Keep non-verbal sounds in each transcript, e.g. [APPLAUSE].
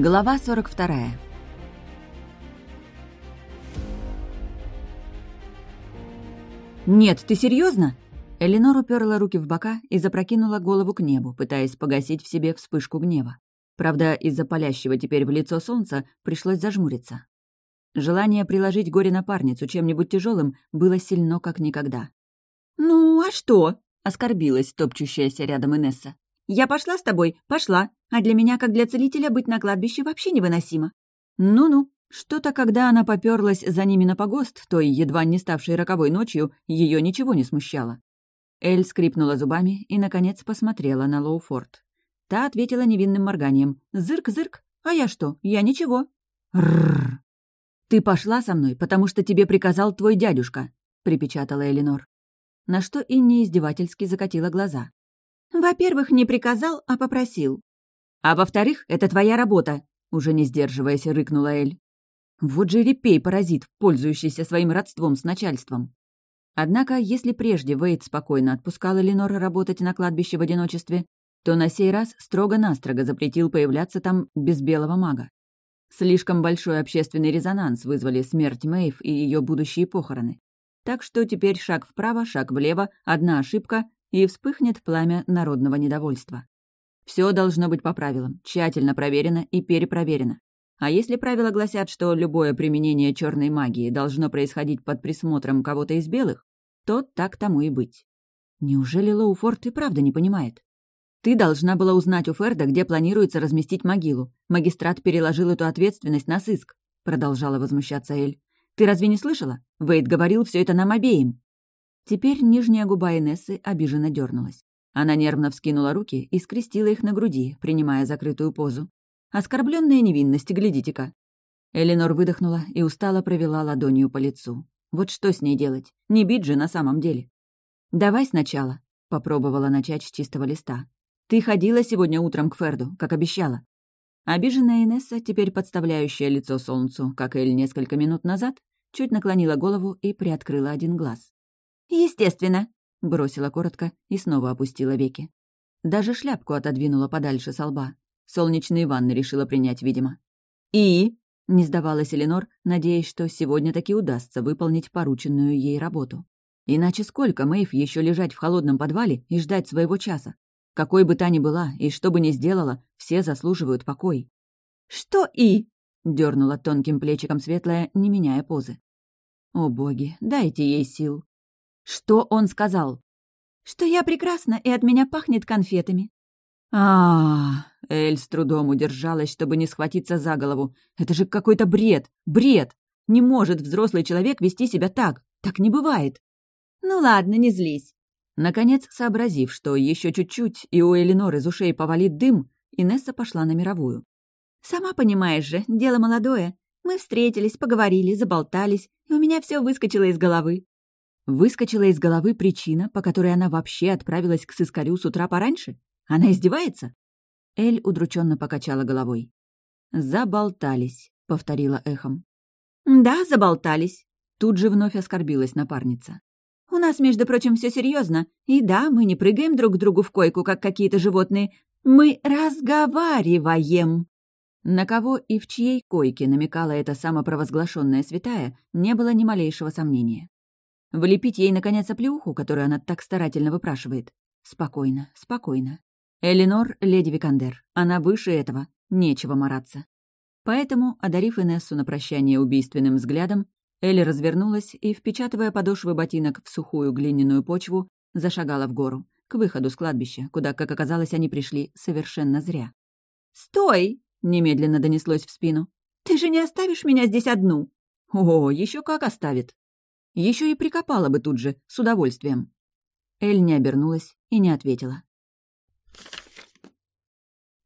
Глава 42. «Нет, ты серьезно? Эленор уперла руки в бока и запрокинула голову к небу, пытаясь погасить в себе вспышку гнева. Правда, из-за палящего теперь в лицо солнца пришлось зажмуриться. Желание приложить горе напарницу чем-нибудь тяжелым было сильно как никогда. «Ну, а что?» — оскорбилась топчущаяся рядом Инесса. «Я пошла с тобой, пошла, а для меня, как для целителя, быть на кладбище вообще невыносимо». «Ну-ну, что-то, когда она попёрлась за ними на погост, той едва не ставшей роковой ночью, ее ничего не смущало. Эль скрипнула зубами и, наконец, посмотрела на Лоуфорд. Та ответила невинным морганием. «Зырк-зырк! А я что? Я ничего!» «Рррр!» «Ты пошла со мной, потому что тебе приказал твой дядюшка», — припечатала Элинор. На что Инни издевательски закатила глаза. «Во-первых, не приказал, а попросил». «А во-вторых, это твоя работа», — уже не сдерживаясь, рыкнула Эль. Вот же репей-паразит, пользующийся своим родством с начальством. Однако, если прежде Вейд спокойно отпускал Эленора работать на кладбище в одиночестве, то на сей раз строго-настрого запретил появляться там без белого мага. Слишком большой общественный резонанс вызвали смерть Мэйв и ее будущие похороны. Так что теперь шаг вправо, шаг влево, одна ошибка, и вспыхнет пламя народного недовольства. Все должно быть по правилам, тщательно проверено и перепроверено. А если правила гласят, что любое применение черной магии должно происходить под присмотром кого-то из белых, то так тому и быть. Неужели Лоуфорд и правда не понимает? Ты должна была узнать у Ферда, где планируется разместить могилу. Магистрат переложил эту ответственность на сыск, продолжала возмущаться Эль. Ты разве не слышала? Вейд говорил все это нам обеим. Теперь нижняя губа Инессы обиженно дернулась. Она нервно вскинула руки и скрестила их на груди, принимая закрытую позу. Оскорбленная невинность, глядите-ка. Эленор выдохнула и устало провела ладонью по лицу. Вот что с ней делать? Не бить же на самом деле. «Давай сначала», — попробовала начать с чистого листа. «Ты ходила сегодня утром к Ферду, как обещала». Обиженная Инесса, теперь подставляющая лицо солнцу, как Эль несколько минут назад, чуть наклонила голову и приоткрыла один глаз. «Естественно», — бросила коротко и снова опустила веки. Даже шляпку отодвинула подальше со лба. Солнечные ванны решила принять, видимо. «И?» Не сдавалась Эленор, надеясь, что сегодня таки удастся выполнить порученную ей работу. Иначе сколько Мэйв еще лежать в холодном подвале и ждать своего часа? Какой бы та ни была и что бы ни сделала, все заслуживают покой. «Что и?» — дернула тонким плечиком светлая, не меняя позы. «О боги, дайте ей сил!» «Что он сказал?» «Что я прекрасна, и от меня пахнет конфетами». А, Эль с трудом удержалась, чтобы не схватиться за голову. Это же какой-то бред! Бред! Не может взрослый человек вести себя так! Так не бывает! Ну ладно, не злись. Наконец, сообразив, что еще чуть-чуть, и у Элинор из ушей повалит дым, Инесса пошла на мировую. «Сама понимаешь же, дело молодое. Мы встретились, поговорили, заболтались, и у меня все выскочило из головы». Выскочила из головы причина, по которой она вообще отправилась к сыскарю с утра пораньше? Она издевается?» Эль удрученно покачала головой. «Заболтались», — повторила эхом. «Да, заболтались», — тут же вновь оскорбилась напарница. «У нас, между прочим, все серьезно. И да, мы не прыгаем друг к другу в койку, как какие-то животные. Мы разговариваем». На кого и в чьей койке намекала эта самопровозглашенная святая, не было ни малейшего сомнения. Влепить ей, наконец, оплеуху, которую она так старательно выпрашивает. Спокойно, спокойно. Элинор — леди Викандер. Она выше этого. Нечего мараться. Поэтому, одарив Инессу на прощание убийственным взглядом, Элли развернулась и, впечатывая подошвы ботинок в сухую глиняную почву, зашагала в гору, к выходу с кладбища, куда, как оказалось, они пришли совершенно зря. «Стой!» — немедленно донеслось в спину. «Ты же не оставишь меня здесь одну?» «О, еще как оставит!» Еще и прикопала бы тут же, с удовольствием. Эль не обернулась и не ответила.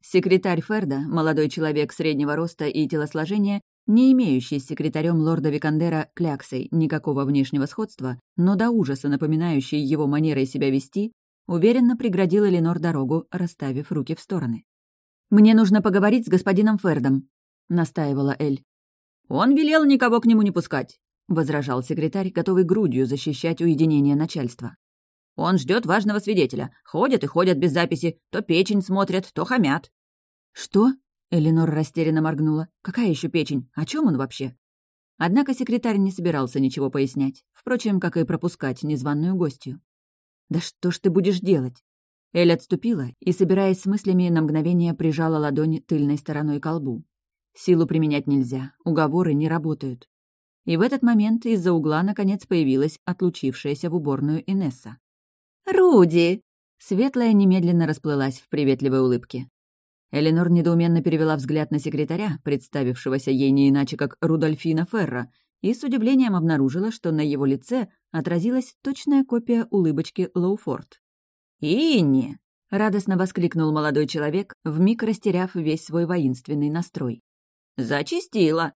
Секретарь Ферда, молодой человек среднего роста и телосложения, не имеющий с секретарем лорда Викандера Кляксой никакого внешнего сходства, но до ужаса напоминающий его манерой себя вести, уверенно преградил Эленор дорогу, расставив руки в стороны. «Мне нужно поговорить с господином Фердом», — настаивала Эль. «Он велел никого к нему не пускать», — возражал секретарь, готовый грудью защищать уединение начальства. «Он ждет важного свидетеля. Ходят и ходят без записи. То печень смотрят, то хамят. «Что?» Эленор растерянно моргнула. «Какая еще печень? О чем он вообще?» Однако секретарь не собирался ничего пояснять, впрочем, как и пропускать незваную гостью. «Да что ж ты будешь делать?» Эль отступила и, собираясь с мыслями, на мгновение прижала ладонь тыльной стороной к колбу. Силу применять нельзя, уговоры не работают. И в этот момент из-за угла наконец появилась отлучившаяся в уборную Инесса. «Руди!» Светлая немедленно расплылась в приветливой улыбке. Эленор недоуменно перевела взгляд на секретаря, представившегося ей не иначе как Рудольфина Ферра, и с удивлением обнаружила, что на его лице отразилась точная копия улыбочки Лоуфорд. «Инни!» — радостно воскликнул молодой человек, вмиг растеряв весь свой воинственный настрой. «Зачистила!»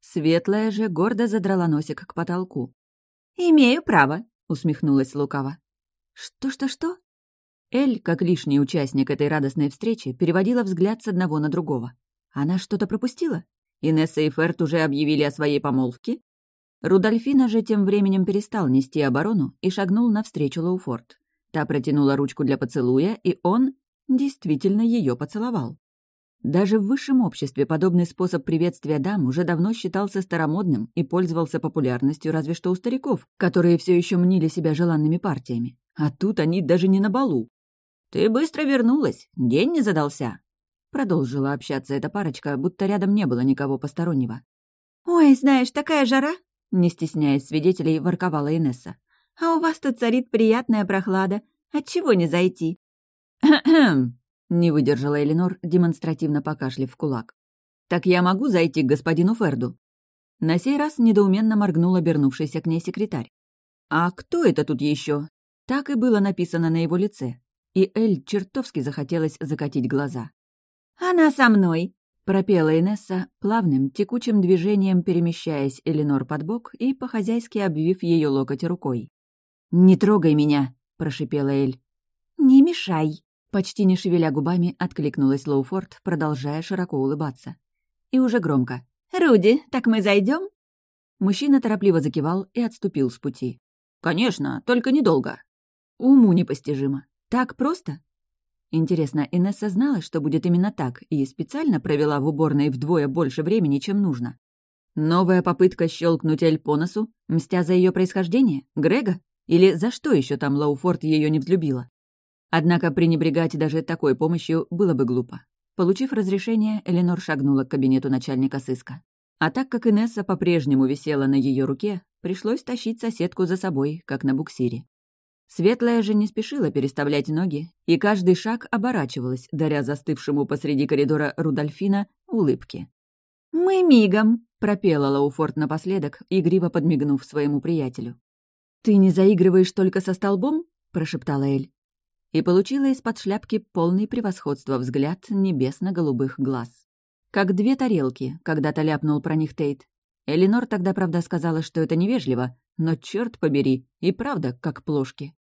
Светлая же гордо задрала носик к потолку. «Имею право», — усмехнулась лукаво. «Что-что-что?» Эль, как лишний участник этой радостной встречи, переводила взгляд с одного на другого. Она что-то пропустила? Инесса и Ферт уже объявили о своей помолвке? Рудольфина же тем временем перестал нести оборону и шагнул навстречу Лоуфорд. Та протянула ручку для поцелуя, и он действительно ее поцеловал. Даже в высшем обществе подобный способ приветствия дам уже давно считался старомодным и пользовался популярностью разве что у стариков, которые все еще мнили себя желанными партиями. А тут они даже не на балу. «Ты быстро вернулась, день не задался», — продолжила общаться эта парочка, будто рядом не было никого постороннего. «Ой, знаешь, такая жара!» — не стесняясь свидетелей, ворковала Инесса. «А у вас тут царит приятная прохлада. Отчего не зайти?» «Кхм!» [CLEARS THROAT] — не выдержала Эленор, демонстративно покашлив в кулак. «Так я могу зайти к господину Ферду?» На сей раз недоуменно моргнул обернувшийся к ней секретарь. «А кто это тут еще? Так и было написано на его лице, и Эль чертовски захотелось закатить глаза. «Она со мной!» — пропела Инесса, плавным, текучим движением перемещаясь Эленор под бок и по-хозяйски обвив ее локоть рукой. «Не трогай меня!» — прошипела Эль. «Не мешай!» — почти не шевеля губами откликнулась Лоуфорд, продолжая широко улыбаться. И уже громко. «Руди, так мы зайдем? Мужчина торопливо закивал и отступил с пути. «Конечно, только недолго». Уму непостижимо. Так просто? Интересно, Инесса знала, что будет именно так, и специально провела в уборной вдвое больше времени, чем нужно. Новая попытка щелкнуть Эль по носу, мстя за ее происхождение? Грега? Или за что еще там Лоуфорд ее не взлюбила? Однако пренебрегать даже такой помощью было бы глупо. Получив разрешение, Эленор шагнула к кабинету начальника сыска. А так как Инесса по-прежнему висела на ее руке, пришлось тащить соседку за собой, как на буксире. Светлая же не спешила переставлять ноги, и каждый шаг оборачивалась, даря застывшему посреди коридора Рудольфина улыбки. «Мы мигом!» — пропела Лауфорд напоследок, игриво подмигнув своему приятелю. «Ты не заигрываешь только со столбом?» — прошептала Эль. И получила из-под шляпки полный превосходства взгляд небесно-голубых глаз. Как две тарелки, когда-то ляпнул про них Тейт. Эленор тогда, правда, сказала, что это невежливо, но, черт побери, и правда, как плошки.